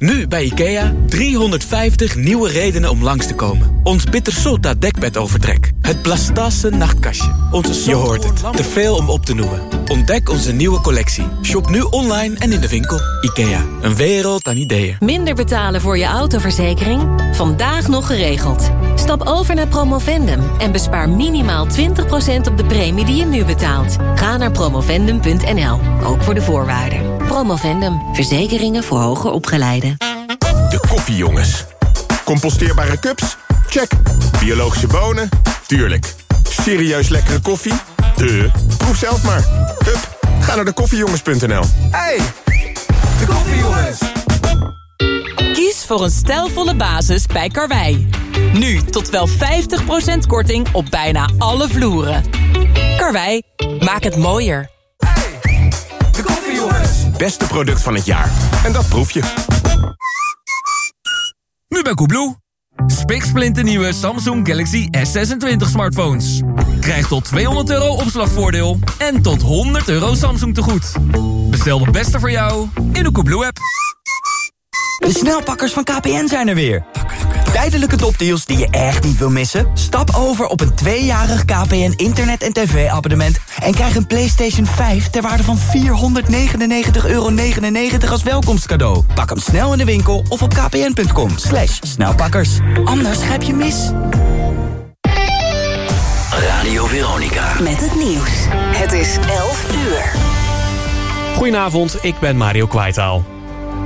Nu bij IKEA 350 nieuwe redenen om langs te komen. Ons Bittersota dekbedovertrek. Het Blastase nachtkastje. Onze Je hoort het. Te veel om op te noemen. Ontdek onze nieuwe collectie. Shop nu online en in de winkel. IKEA. Een wereld aan ideeën. Minder betalen voor je autoverzekering? Vandaag nog geregeld. Stap over naar Promovendum en bespaar minimaal 20% op de premie die je nu betaalt. Ga naar promovendum.nl, ook voor de voorwaarden. Promovendum, verzekeringen voor hoger opgeleiden. De koffiejongens. Composteerbare cups? Check. Biologische bonen? Tuurlijk. Serieus lekkere koffie? De. Proef zelf maar. Hup, ga naar de koffiejongens.nl. Hey, de koffiejongens. Kies voor een stijlvolle basis bij Karwei. Nu tot wel 50% korting op bijna alle vloeren. Karwei, maak het mooier. De. Beste product van het jaar. En dat proef je. Nu bij Koebloe. Spik nieuwe Samsung Galaxy S26 smartphones. Krijg tot 200 euro opslagvoordeel en tot 100 euro Samsung tegoed. Bestel de beste voor jou in de Koebloe-app. De snelpakkers van KPN zijn er weer. Tijdelijke topdeals die je echt niet wil missen? Stap over op een tweejarig KPN internet- en tv-abonnement... en krijg een PlayStation 5 ter waarde van 499,99 euro als welkomstcadeau. Pak hem snel in de winkel of op kpn.com. Slash snelpakkers. Anders grijp je mis. Radio Veronica. Met het nieuws. Het is 11 uur. Goedenavond, ik ben Mario Kwaitaal.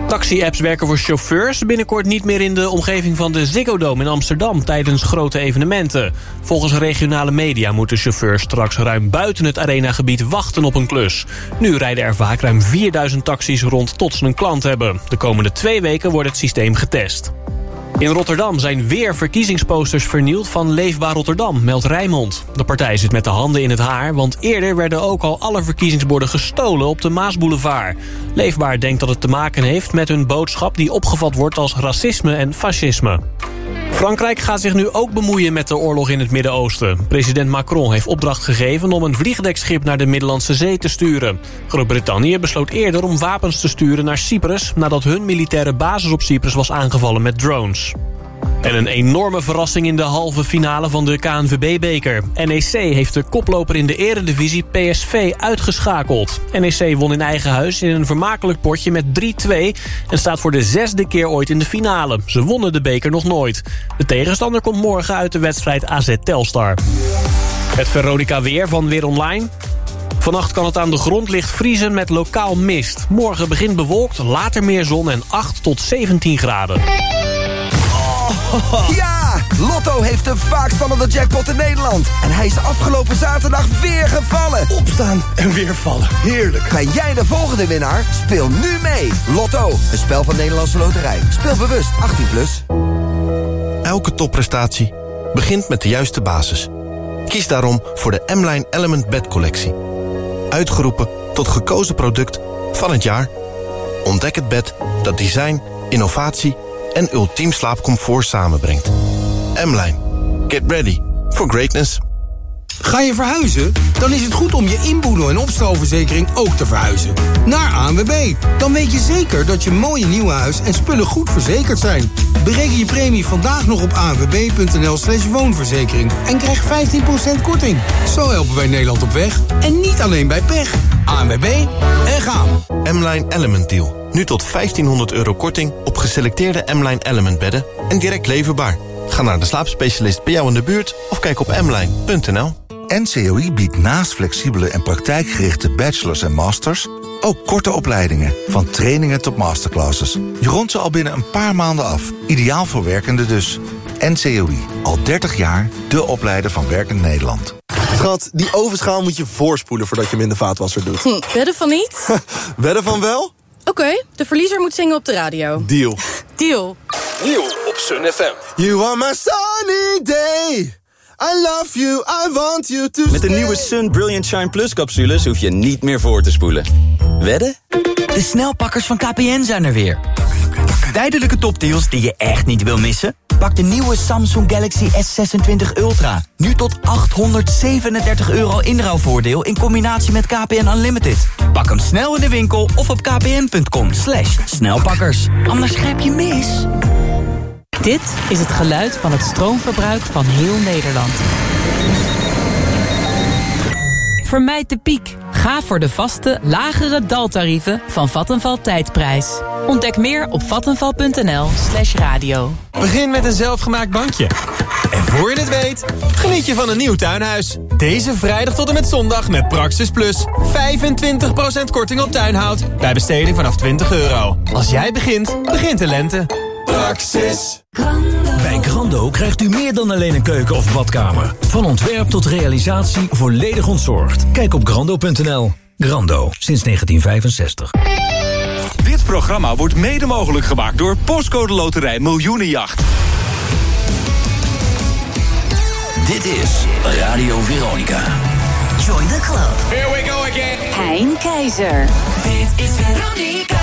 Taxi-apps werken voor chauffeurs binnenkort niet meer in de omgeving van de Ziggo Dome in Amsterdam tijdens grote evenementen. Volgens regionale media moeten chauffeurs straks ruim buiten het arenagebied wachten op een klus. Nu rijden er vaak ruim 4000 taxis rond tot ze een klant hebben. De komende twee weken wordt het systeem getest. In Rotterdam zijn weer verkiezingsposters vernield van Leefbaar Rotterdam, meldt Rijmond. De partij zit met de handen in het haar, want eerder werden ook al alle verkiezingsborden gestolen op de Maasboulevard. Leefbaar denkt dat het te maken heeft met hun boodschap die opgevat wordt als racisme en fascisme. Frankrijk gaat zich nu ook bemoeien met de oorlog in het Midden-Oosten. President Macron heeft opdracht gegeven om een vliegdekschip naar de Middellandse Zee te sturen. Groot-Brittannië besloot eerder om wapens te sturen naar Cyprus... nadat hun militaire basis op Cyprus was aangevallen met drones. En een enorme verrassing in de halve finale van de KNVB-beker. NEC heeft de koploper in de eredivisie PSV uitgeschakeld. NEC won in eigen huis in een vermakelijk potje met 3-2... en staat voor de zesde keer ooit in de finale. Ze wonnen de beker nog nooit. De tegenstander komt morgen uit de wedstrijd AZ Telstar. Het Veronica Weer van Weer Online... Vannacht kan het aan de grond licht vriezen met lokaal mist. Morgen begint bewolkt, later meer zon en 8 tot 17 graden. Ja! Lotto heeft de vaakst vallende jackpot in Nederland. En hij is afgelopen zaterdag weer gevallen. Opstaan en weer vallen. Heerlijk. Ben jij de volgende winnaar? Speel nu mee. Lotto, een spel van Nederlandse Loterij. Speel bewust, 18+. Plus. Elke topprestatie begint met de juiste basis. Kies daarom voor de M-Line Element Bed Collectie. Uitgeroepen tot gekozen product van het jaar. Ontdek het bed dat design, innovatie en ultiem slaapcomfort samenbrengt. M-Line. Get ready for greatness. Ga je verhuizen? Dan is het goed om je inboedel- en opstalverzekering ook te verhuizen. Naar ANWB. Dan weet je zeker dat je mooie nieuwe huis en spullen goed verzekerd zijn. Bereken je premie vandaag nog op anwb.nl slash woonverzekering. En krijg 15% korting. Zo helpen wij Nederland op weg. En niet alleen bij pech. ANWB en gaan. M-Line Element Deal. Nu tot 1500 euro korting op geselecteerde M-Line Element bedden en direct leverbaar. Ga naar de slaapspecialist bij jou in de buurt of kijk op mline.nl. NCOI biedt naast flexibele en praktijkgerichte bachelors en masters... ook korte opleidingen, van trainingen tot masterclasses. Je rondt ze al binnen een paar maanden af. Ideaal voor werkenden dus. NCOI, al 30 jaar de opleider van Werkend Nederland. Schat, die ovenschaal moet je voorspoelen voordat je hem in de vaatwasser doet. Hm, wedden van niet? wedden van wel? Oké, de verliezer moet zingen op de radio. Deal. Deal. Nieuw op Sun FM. You are my sunny day. I love you, I want you to Met de nieuwe Sun Brilliant Shine Plus capsules hoef je niet meer voor te spoelen. Wedden? De snelpakkers van KPN zijn er weer. Tijdelijke topdeals die je echt niet wil missen? Pak de nieuwe Samsung Galaxy S26 Ultra. Nu tot 837 euro inruilvoordeel in combinatie met KPN Unlimited. Pak hem snel in de winkel of op kpn.com slash snelpakkers. Anders grijp je mis. Dit is het geluid van het stroomverbruik van heel Nederland. Vermijd de piek. Ga voor de vaste, lagere daltarieven van Vattenval Tijdprijs. Ontdek meer op vattenval.nl slash radio. Begin met een zelfgemaakt bankje. En voor je het weet, geniet je van een nieuw tuinhuis. Deze vrijdag tot en met zondag met Praxis Plus. 25% korting op tuinhout. Bij besteding vanaf 20 euro. Als jij begint, begint de lente. Praxis. Bij Grando krijgt u meer dan alleen een keuken of badkamer. Van ontwerp tot realisatie volledig ontzorgd. Kijk op grando.nl. Grando, sinds 1965. Dit programma wordt mede mogelijk gemaakt door Postcode Loterij Miljoenenjacht. Dit is Radio Veronica. Join the club. Here we go again. Hein Keizer. Dit is Veronica.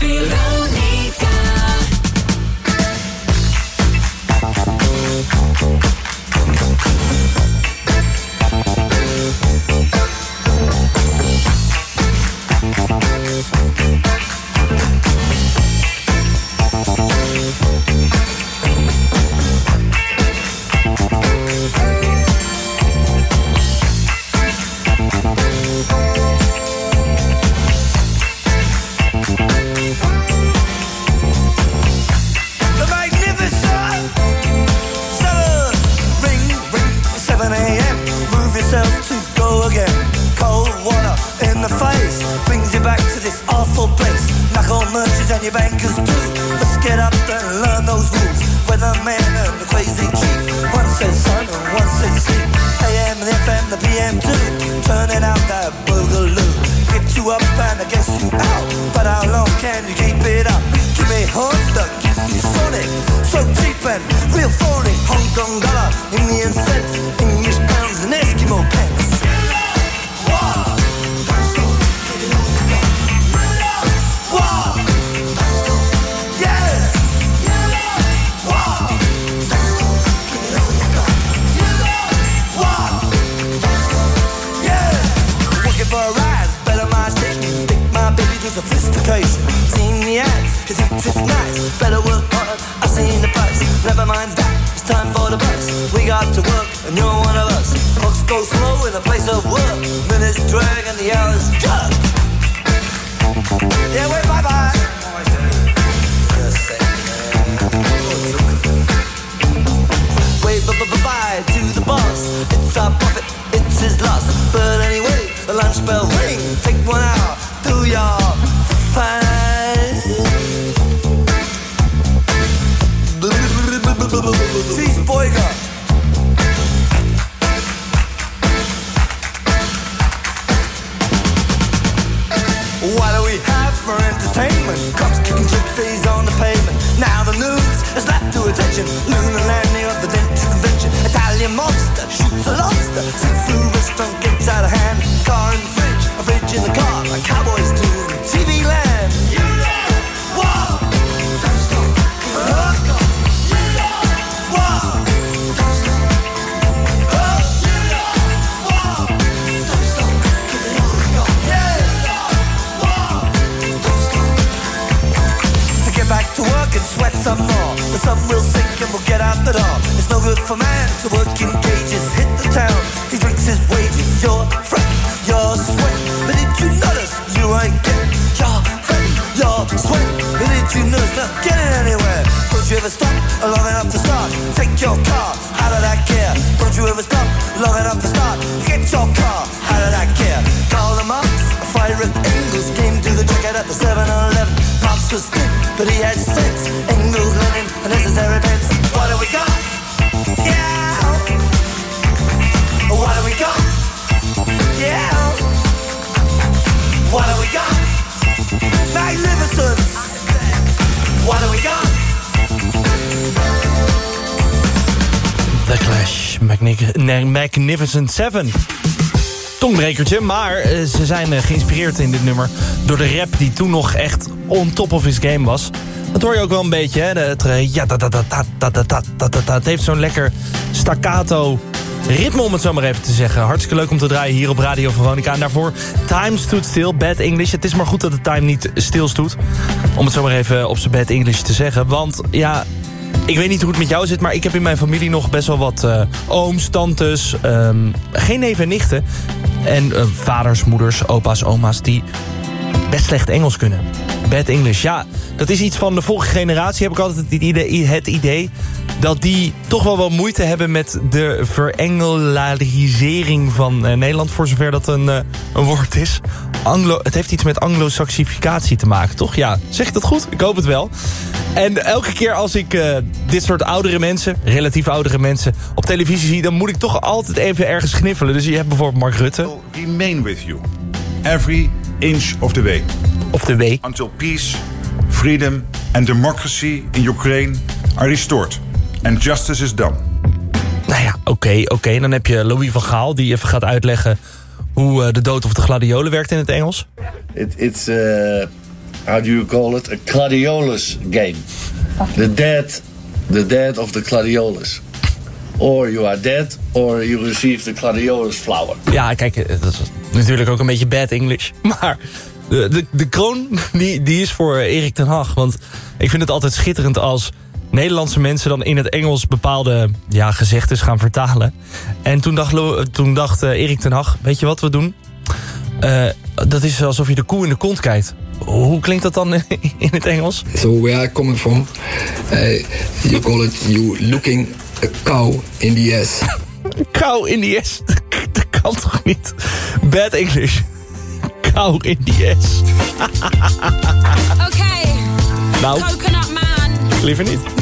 Dit is boss. It's our profit, it's his loss. But anyway, the lunch bell ring. Take one hour, do your fine. Boyga. What do we have for entertainment? Cops kicking gypsies on the pavement. Now the news has lapped to attention. Lunar landing Italian monster shoots a lobster. Seafood restaurant gets out of hand. Car in the fridge, a fridge in the car. Like cowboys do TV land. You know back to work and sweat some more. The sun will sink and we'll get out the door. It's no good for man to work in cages. Hit the town, he drinks his wages. You're fret, you're sweat. But did you notice you ain't getting your fret, your sweat? But did you notice not getting anywhere? Don't you ever stop long enough to start? Take your car, how did I care? Don't you ever stop long enough to start? Get your car, at the 7-Eleven. Marx was but he had sense. Engels, and necessary pence. What do we got? Yeah. What do we got? Yeah. What do we got? magnificent. What do we got? The Clash, Magnificent Seven. Tongbrekertje, maar eh, ze zijn eh, geïnspireerd in dit nummer... door de rap die toen nog echt on top of his game was. Dat hoor je ook wel een beetje, hè? Het, eh, ja, dat, dat, dat, dat, dat, dat, dat, heeft zo'n lekker staccato ritme, om het zo maar even te zeggen. Hartstikke leuk om te draaien hier op Radio Veronica. En daarvoor Time Stood Still, Bad English. Het is maar goed dat de time niet stilstoet. Om het zo maar even op zijn Bad English te zeggen. Want ja, ik weet niet hoe het met jou zit, maar ik heb in mijn familie nog best wel wat eh, ooms, tantes, ehm, geen neven en nichten. En eh, vaders, moeders, opa's, oma's die best slecht Engels kunnen. Bad English, ja, dat is iets van de vorige generatie. Heb ik altijd het idee, het idee dat die toch wel wat moeite hebben met de verengelarisering van eh, Nederland, voor zover dat een, een woord is. Anglo, het heeft iets met anglo-saxificatie te maken, toch? Ja, zeg ik dat goed? Ik hoop het wel. En elke keer als ik eh, dit soort oudere mensen, relatief oudere mensen, op televisie zie... dan moet ik toch altijd even ergens gniffelen. Dus je hebt bijvoorbeeld Mark Rutte. Remain with you. Every inch of the way. Of the way. Until peace, freedom and democracy in Ukraine are restored. And justice is done. Nou ja, oké, oké. Dan heb je Louis van Gaal die even gaat uitleggen... hoe eh, de dood of de gladiolen werkt in het Engels. It, it's, uh, how do you call it? A gladiolus game. The dead, the dead of the gladiolus. Or you are dead, or you receive the gladiolus flower. Ja, kijk, eh, dat is natuurlijk ook een beetje bad English. Maar de, de, de kroon, die, die is voor Erik ten Hag. Want ik vind het altijd schitterend als Nederlandse mensen dan in het Engels bepaalde ja, gezegdes gaan vertalen. En toen dacht, toen dacht eh, Erik ten Hag, weet je wat we doen? Eh, dat is alsof je de koe in de kont kijkt. Hoe klinkt dat dan in het Engels? So where I coming from, uh, you call it you looking a cow in the ass. Kou in die ass. Dat kan toch niet? Bad English. Kou in die ass. Okay. Nou. Coconut man, Liever niet.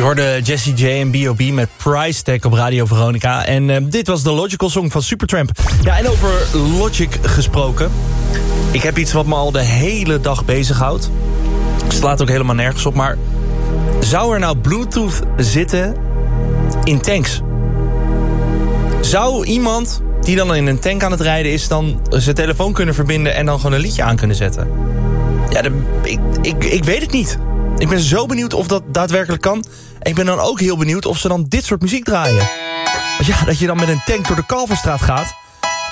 Je hoorde Jessie J en B.O.B. met Price Tag op Radio Veronica. En eh, dit was de Logical Song van Supertramp. Ja, en over Logic gesproken. Ik heb iets wat me al de hele dag bezighoudt. Slaat ook helemaal nergens op, maar... Zou er nou Bluetooth zitten in tanks? Zou iemand die dan in een tank aan het rijden is... dan zijn telefoon kunnen verbinden en dan gewoon een liedje aan kunnen zetten? Ja, de- ik, ik, ik weet het niet. Ik ben zo benieuwd of dat daadwerkelijk kan. En ik ben dan ook heel benieuwd of ze dan dit soort muziek draaien. Ja, dat je dan met een tank door de Kalverstraat gaat...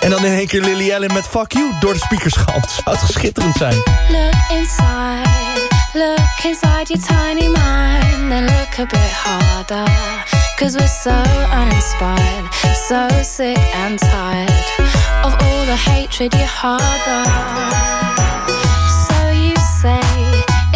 en dan in één keer Lily Allen met Fuck You door de speakers galmt. Zou het schitterend zijn. Look inside, look inside your tiny mind, then look a bit harder. Cause we're so uninspired, so sick and tired of all the hatred you harbor. So you say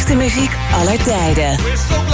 Beste muziek aller tijden.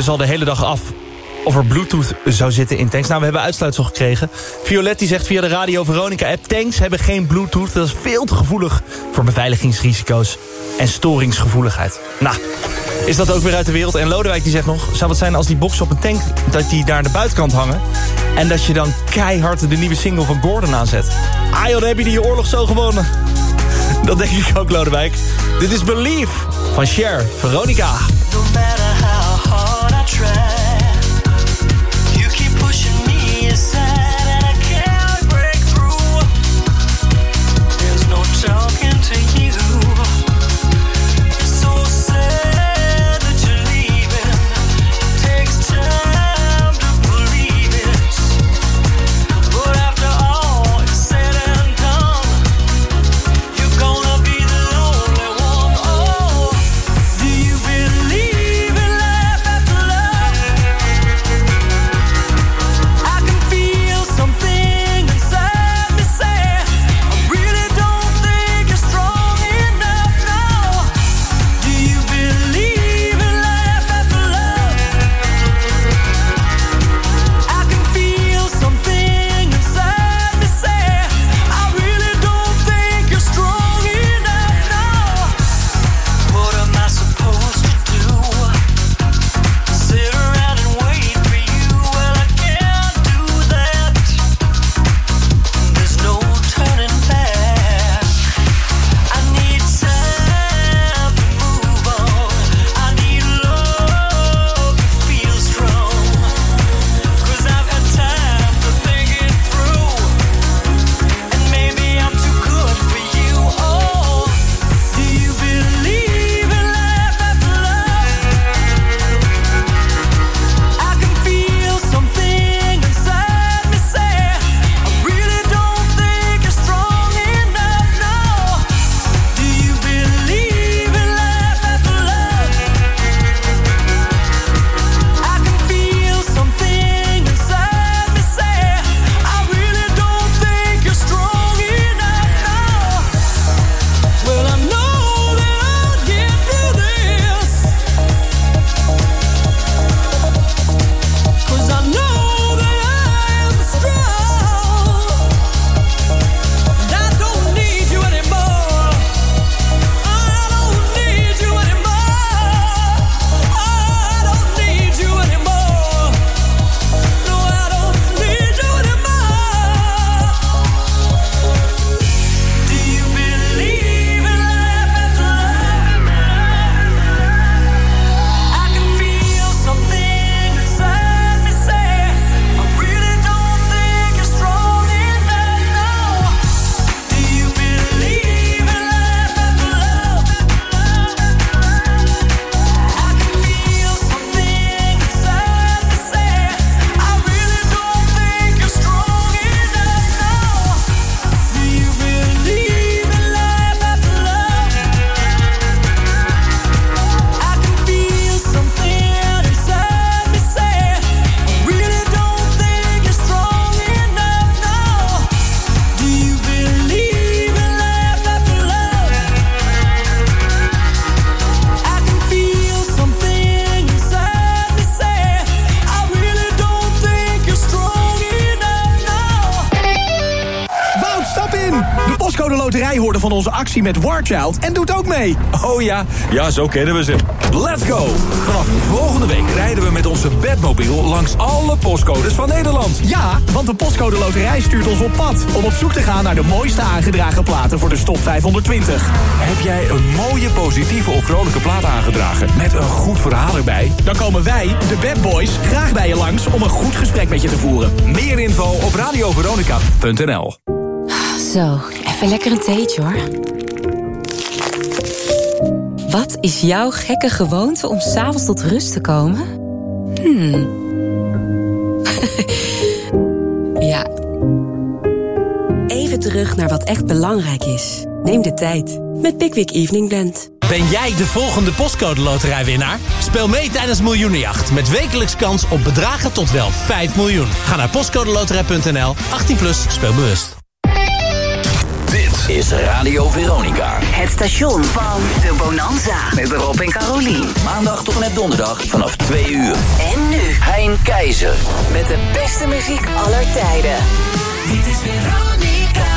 Dus al de hele dag af of er bluetooth zou zitten in tanks. Nou, we hebben uitsluitsel gekregen. Violet die zegt via de Radio Veronica app... tanks hebben geen bluetooth. Dat is veel te gevoelig voor beveiligingsrisico's en storingsgevoeligheid. Nou, is dat ook weer uit de wereld. En Lodewijk die zegt nog... zou het zijn als die boxen op een tank... dat die daar aan de buitenkant hangen... en dat je dan keihard de nieuwe single van Gordon aanzet. Ah dan heb je die oorlog zo gewonnen. Dat denk ik ook, Lodewijk. Dit is Believe van Cher, Veronica. Actie met Warchild en doet ook mee. Oh ja, ja, zo kennen we ze. Let's go! Vanaf volgende week rijden we met onze bedmobiel langs alle postcodes van Nederland. Ja, want de postcode loterij stuurt ons op pad... om op zoek te gaan naar de mooiste aangedragen platen voor de stop 520. Heb jij een mooie, positieve of vrolijke plaat aangedragen met een goed verhaal erbij? Dan komen wij, de Bad Boys, graag bij je langs om een goed gesprek met je te voeren. Meer info op radioveronica.nl Zo, even lekker een theetje hoor. Wat is jouw gekke gewoonte om s'avonds tot rust te komen? Hmm. ja. Even terug naar wat echt belangrijk is. Neem de tijd met Pickwick Evening Blend. Ben jij de volgende postcode loterijwinnaar? Speel mee tijdens Miljoenenjacht met wekelijks kans op bedragen tot wel 5 miljoen. Ga naar postcodeloterij.nl, 18 plus, speel bewust. Is Radio Veronica. Het station van de Bonanza. Met Rob en Carolien. Maandag tot en met donderdag vanaf 2 uur. En nu Hein Keizer. met de beste muziek aller tijden. Dit is Veronica.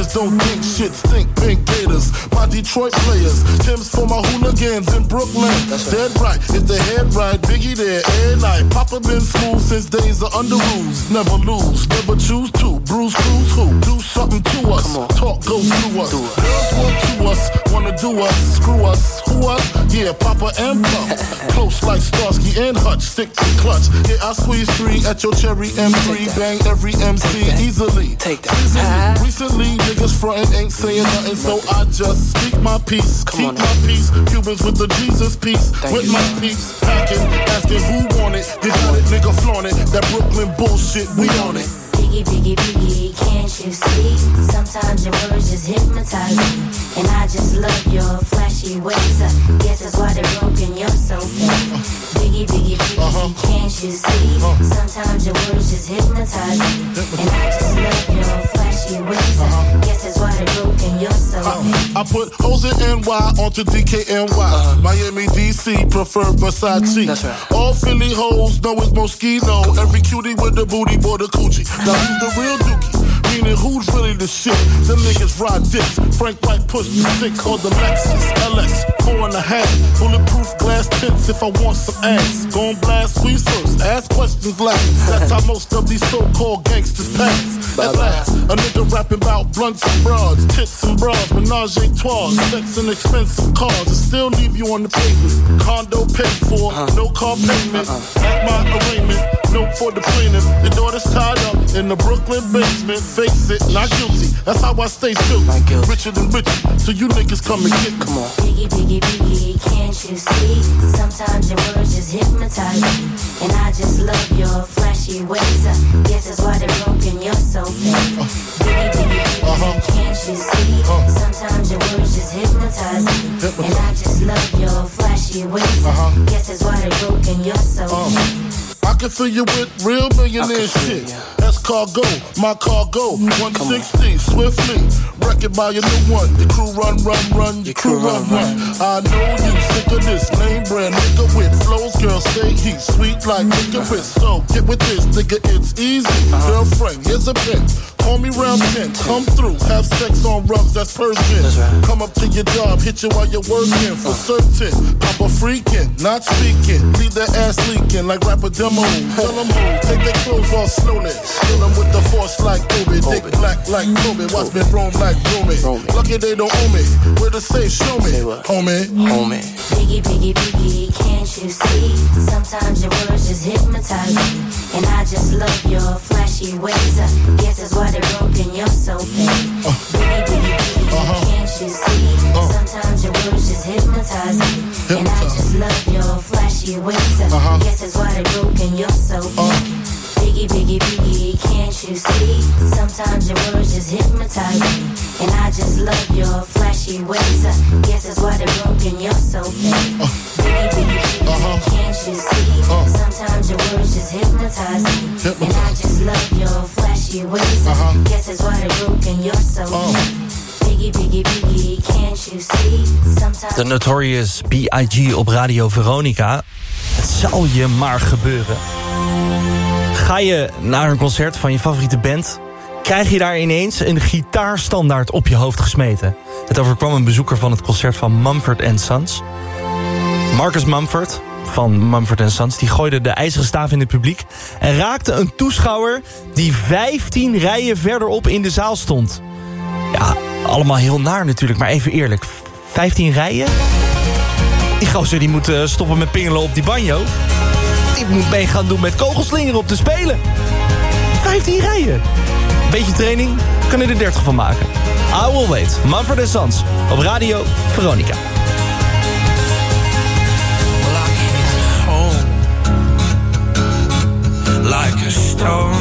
Niggas don't think shit stink. Pink Gators, my Detroit players. Tim's for my hooligans in Brooklyn. Dead right, if the head right, Biggie there, every night. Papa been smooth since days of under rules. Never lose, never choose to. Bruise, cruise, who? Do something to us. Talk, go through us. Girls want to us, wanna do us, screw us, who us? Yeah, Papa and Pump. Close like Starsky and Hutch, stick to clutch. Yeah, I squeeze three at your cherry M3, bang every MC easily. Take that. Recently, niggas frontin' ain't saying nothing, so I just speak my peace, keep my peace. Cubans with the Jesus peace, with my peace. Packing, asking who want it, you got it, nigga flaunt it. That Brooklyn bullshit, we on it. Biggie, biggie, biggie, can't you see? Sometimes your words just hypnotize me. And I just love your flashy ways. I guess that's why they're broken, you're so fake. Biggie, biggie, biggie, uh-huh. can't you see? Uh-huh. Sometimes your words just hypnotize me. And I just love your flashy ways. I uh-huh. guess that's why they're broken, you're so fake. I put hoes in NY onto DKNY. Miami, DC, prefer Versace. That's right. All Philly hoes know it's Moschino. Every cutie with the booty, boy, the coochie. Now who's the real dookie? Meaning who's really the shit? Them niggas ride dicks. Frank White push the six or the Lexus LX. Four and a half. Bulletproof glass tips if I want some ass. Gon' blast first. Ask questions last. That's how most of these so-called gangsters pass. At last, a nigga rapping about blunts and broads, tits and bras, menage a trois, sex and expensive cars, and still leave you on the pavement. Condo paid for, uh-huh. no car payment. Uh-uh. At my arraignment, note for the plaintiff. Your daughter's tied up in the Brooklyn basement. Face it, not guilty. That's how I stay still. Richer than rich, so you niggas come and get. Come on. Biggie, biggie, biggie, can't you see? Sometimes your words just hypnotize me. And I just love your flashy ways. I guess that's why they're broken, you're so fake. Uh, biggie, biggie, biggie, uh-huh. can't you see? Uh-huh. Sometimes your words just hypnotize me. And I just love your flashy ways. I guess that's why they're broken, you're so uh. fake. I can fill you with real millionaire shit. That's cargo, my cargo. 160, swiftly. Wreck it by your new one. Your crew run, run, run. Your crew run, run. I know you sick of this name brand nigga with flows. Girl, say he's sweet like nigga with. So get with this, nigga, it's easy. Girlfriend, here's a pen. Call me round 10, come through, have sex on rugs, that's Persian. Come up to your job, hit you while you're working for certain. Papa freaking, not speaking, leave that ass leaking like rapper demo. Tell them who, take their clothes off slowly. Kill them with the force like Obi, dick black like Kobe, watch me roam like Romy. Lucky they don't own me, where to say, show me, homie. Homie. Biggie, biggie, biggie, can't you see? Sometimes your words just hypnotize me. And I just love your flashy ways. I guess that's why they're broken, you're so fake. Biggie, biggie, biggie, can't you see? Uh-huh. Sometimes your words just hypnotize me. And I just love your flashy ways. I guess that's why they're broken, you're so fake. Uh-huh. Biggie, biggie, biggie, can't you see? Sometimes your words just hypnotize me. And I just love your flashy ways. I guess that's why they're broken, you're so fake. Biggie, biggie, biggie, can't you see? Sometimes your words just hypnotize me. And I just love your flashy ways. I guess that's why they're broken, you're so fake. Biggie, biggie, biggie, can't you see? Sometimes De Notorious B.I.G. op Radio Veronica. Het zal je maar gebeuren. Ga je naar een concert van je favoriete band... krijg je daar ineens een gitaarstandaard op je hoofd gesmeten. Het overkwam een bezoeker van het concert van Mumford Sons. Marcus Mumford van Mumford Sons... die gooide de ijzeren staaf in het publiek... en raakte een toeschouwer die 15 rijen verderop in de zaal stond. Ja, allemaal heel naar natuurlijk, maar even eerlijk. 15 rijen? Die gozer die moet eh, stoppen met pingelen op die banjo. Die moet mee gaan doen met kogelslingeren op te spelen. 15 rijen. Beetje training, kan je er 30 van maken. I will wait. Manfred Sons op Radio Veronica. like a stone,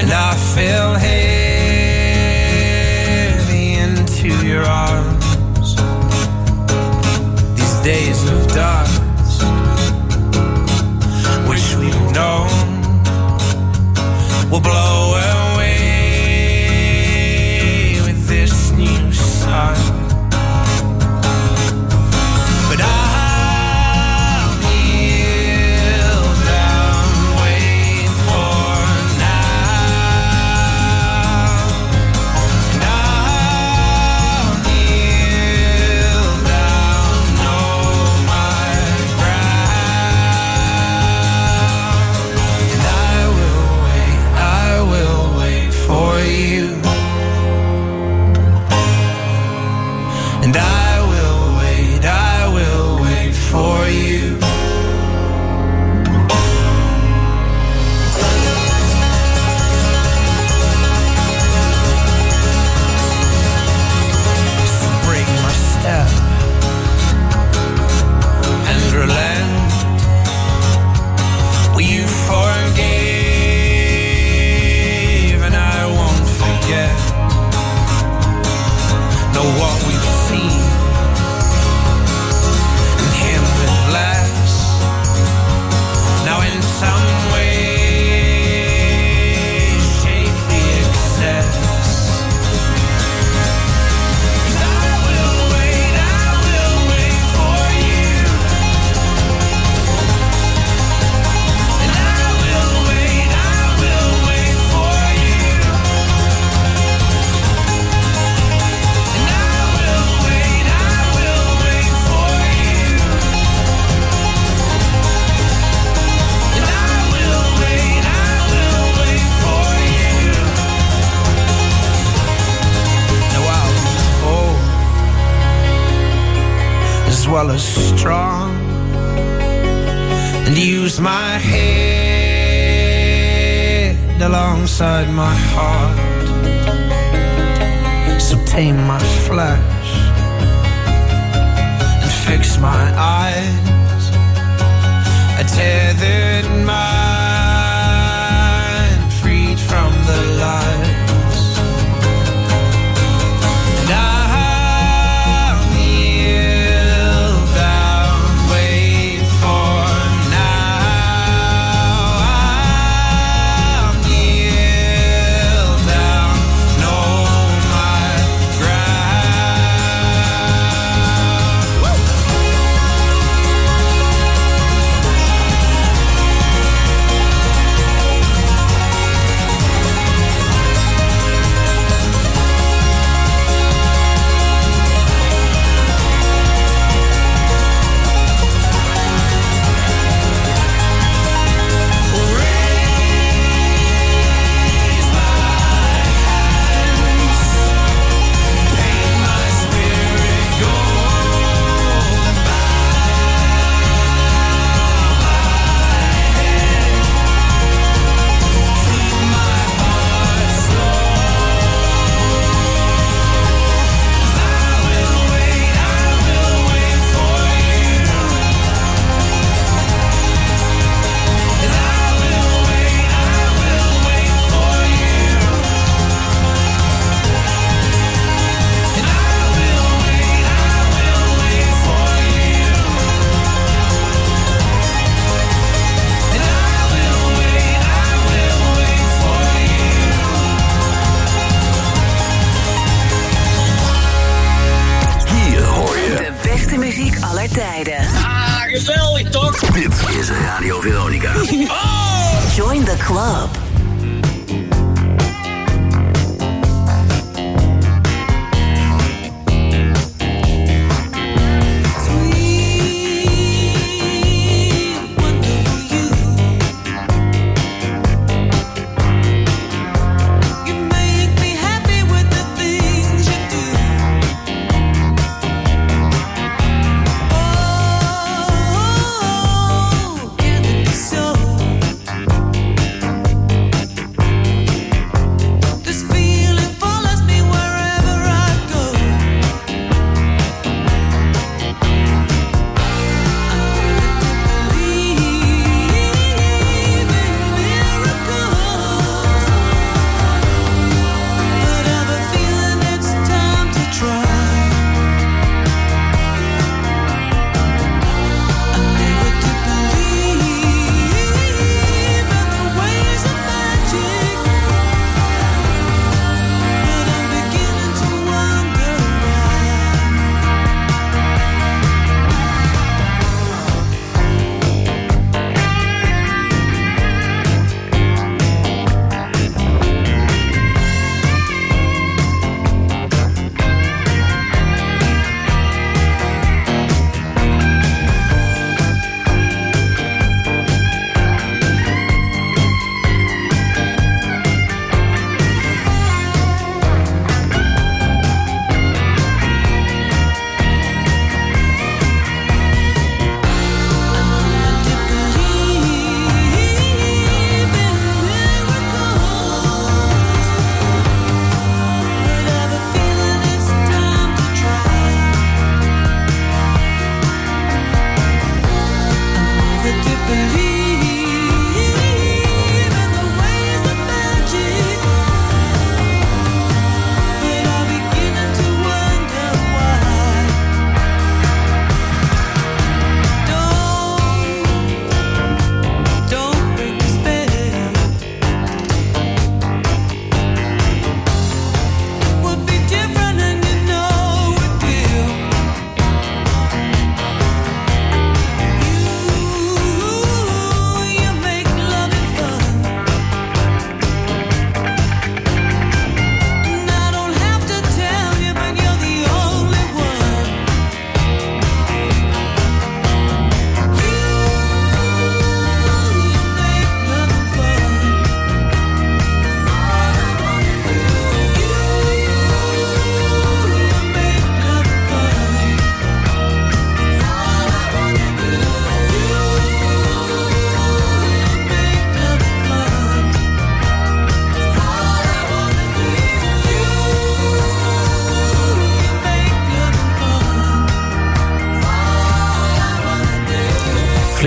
and I fell heavy into your arms. These days of darkness, known, will blow away with this new sun.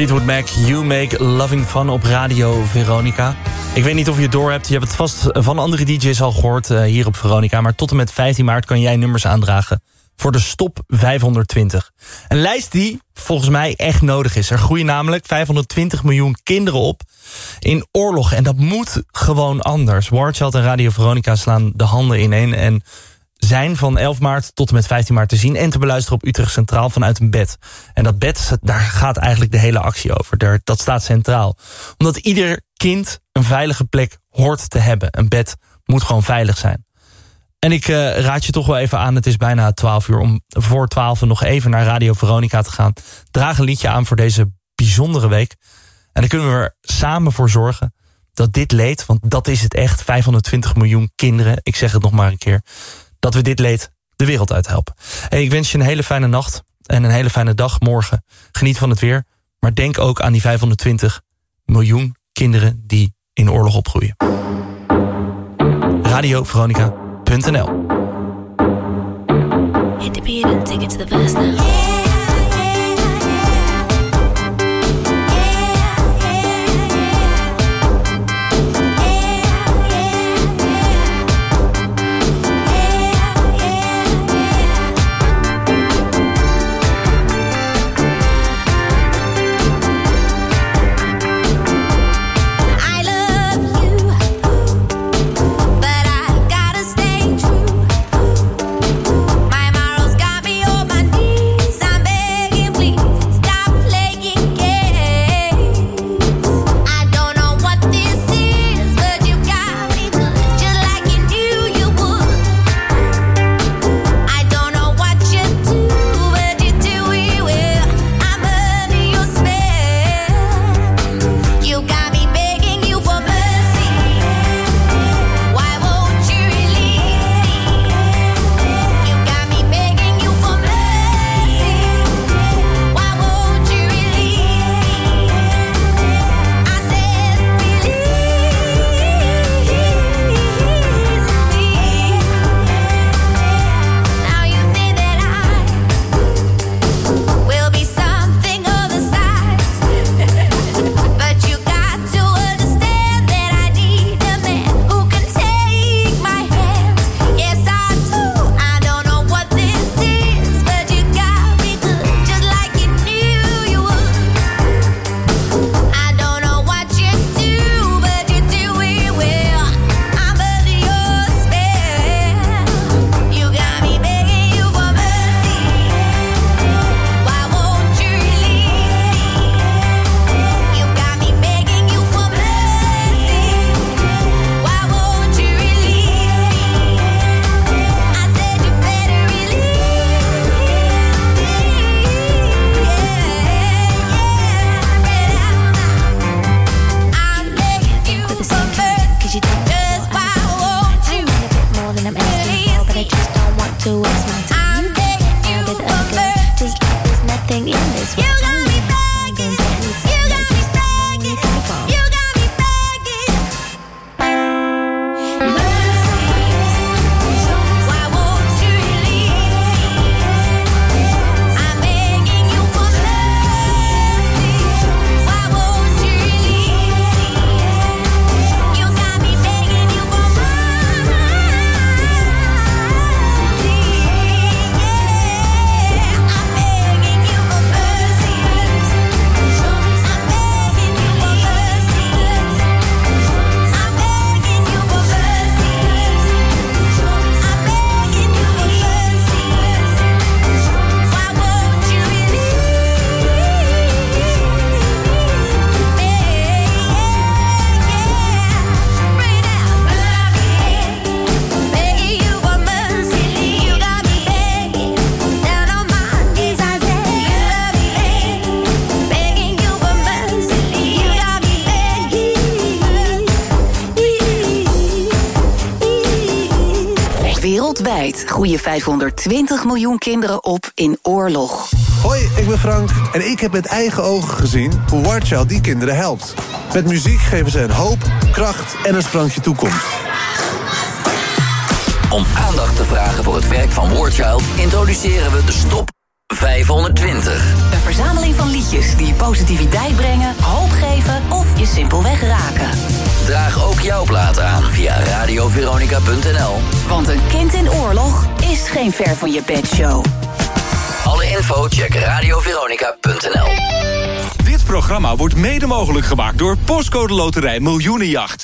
Fleetwood Mac, You Make Loving Fun op Radio Veronica. Ik weet niet of je het door hebt. Je hebt het vast van andere DJ's al gehoord eh, hier op Veronica. Maar tot en met 15 maart kan jij nummers aandragen voor de Stop 520. Een lijst die volgens mij echt nodig is. Er groeien namelijk 520 miljoen kinderen op in oorlog. En dat moet gewoon anders. Warchild en Radio Veronica slaan de handen ineen... en zijn van 11 maart tot en met 15 maart te zien... en te beluisteren op Utrecht Centraal vanuit een bed. En dat bed, daar gaat eigenlijk de hele actie over. Dat staat centraal. Omdat ieder kind een veilige plek hoort te hebben. Een bed moet gewoon veilig zijn. En ik uh, raad je toch wel even aan, het is bijna 12 uur... om voor 12 nog even naar Radio Veronica te gaan. Draag een liedje aan voor deze bijzondere week. En dan kunnen we er samen voor zorgen dat dit leed... want dat is het echt, 520 miljoen kinderen... ik zeg het nog maar een keer dat we dit leed de wereld uit helpen. Hey, ik wens je een hele fijne nacht en een hele fijne dag morgen. Geniet van het weer, maar denk ook aan die 520 miljoen kinderen die in oorlog opgroeien. RadioVeronica.nl Hit the to the now. 520 miljoen kinderen op in oorlog. Hoi, ik ben Frank en ik heb met eigen ogen gezien hoe Warchild die kinderen helpt. Met muziek geven ze een hoop, kracht en een sprankje toekomst. Om aandacht te vragen voor het werk van Warchild introduceren we de Stop 520. Een verzameling van liedjes die je positiviteit brengen, hoop geven of je simpelweg raken. Draag ook jouw plaat aan via radioveronica.nl. Want een kind in oorlog is geen ver van je bedshow. Alle info check radioveronica.nl. Dit programma wordt mede mogelijk gemaakt door Postcode Loterij Miljoenenjacht.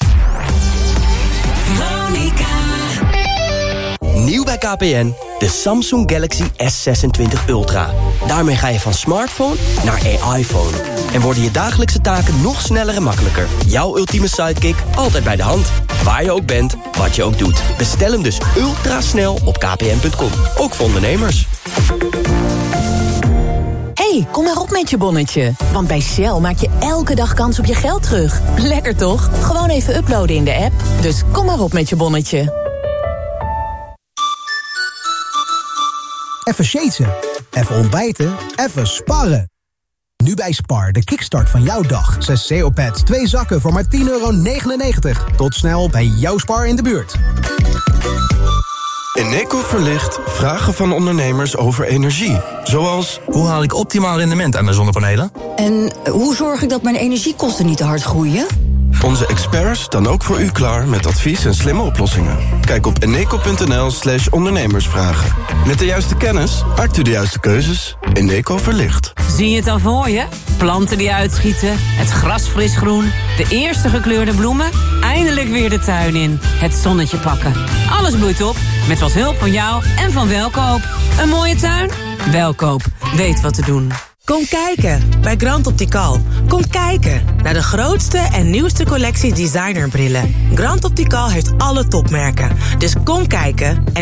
Nieuw bij KPN, de Samsung Galaxy S26 Ultra. Daarmee ga je van smartphone naar AI-phone. En worden je dagelijkse taken nog sneller en makkelijker. Jouw ultieme sidekick altijd bij de hand. Waar je ook bent, wat je ook doet. Bestel hem dus ultra snel op kpn.com. Ook voor ondernemers. hey, kom maar op met je bonnetje. Want bij Shell maak je elke dag kans op je geld terug. Lekker toch? Gewoon even uploaden in de app. Dus kom maar op met je bonnetje. Even shaten, even ontbijten, even sparren. Nu bij Spar, de kickstart van jouw dag. 6 CO-pads, 2 zakken voor maar 10,99 euro. Tot snel bij jouw Spar in de buurt. Eneco verlicht vragen van ondernemers over energie. Zoals, hoe haal ik optimaal rendement aan mijn zonnepanelen? En hoe zorg ik dat mijn energiekosten niet te hard groeien? Onze experts staan ook voor u klaar met advies en slimme oplossingen. Kijk op eneco.nl slash ondernemersvragen. Met de juiste kennis maakt u de juiste keuzes. Eneco verlicht. Zie je het al voor je? Planten die uitschieten, het gras fris groen, de eerste gekleurde bloemen... eindelijk weer de tuin in, het zonnetje pakken. Alles bloeit op, met wat hulp van jou en van Welkoop. Een mooie tuin? Welkoop. Weet wat te doen. Kom kijken bij Grand Optical. Kom kijken naar de grootste en nieuwste collectie designerbrillen. Grand Optical heeft alle topmerken. Dus kom kijken en